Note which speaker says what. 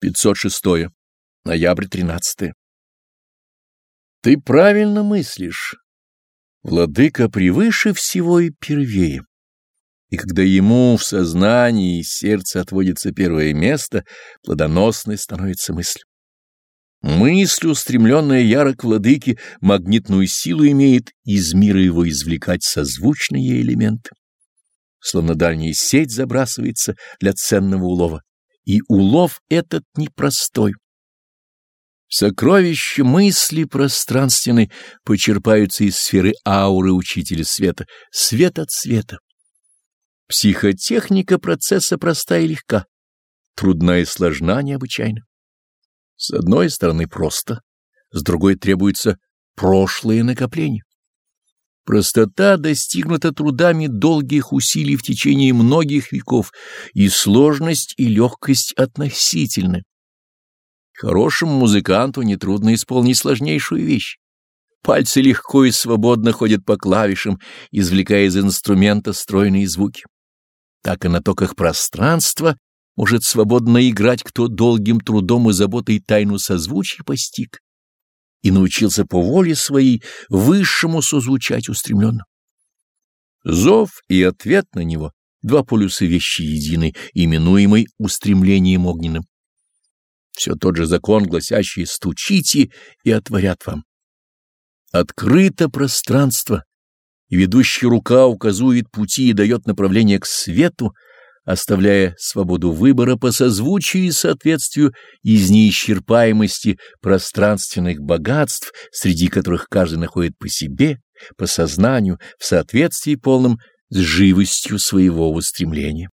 Speaker 1: 506. Ноябрь 13. Ты правильно мыслишь. Владыка превыше всего и первее. И когда ему в сознании и сердце отводится первое место, плодоносной становится мысль. Мысль, устремленная яро к владыке, магнитную силу имеет из мира его извлекать созвучные элементы. Словно дальняя сеть забрасывается для ценного улова. И улов этот непростой. Сокровища мысли пространственной почерпаются из сферы ауры Учителя Света, свет от света. Психотехника процесса проста и легка, трудна и сложна необычайно. С одной стороны просто, с другой требуется прошлое накопление. Простота достигнута трудами долгих усилий в течение многих веков, и сложность и легкость относительны. Хорошему музыканту нетрудно исполнить сложнейшую вещь. Пальцы легко и свободно ходят по клавишам, извлекая из инструмента стройные звуки. Так и на токах пространства может свободно играть, кто долгим трудом и заботой тайну созвучий постиг и научился по воле своей высшему созвучать устремленно. Зов и ответ на него — два полюса вещи единой, именуемой устремлением огненным. Все тот же закон, гласящий «стучите и отворят вам». Открыто пространство, и ведущая рука указывает пути и дает направление к свету, оставляя свободу выбора по созвучию и соответствию из неисчерпаемости пространственных богатств, среди которых каждый находит по себе, по сознанию, в соответствии полном с живостью своего устремления.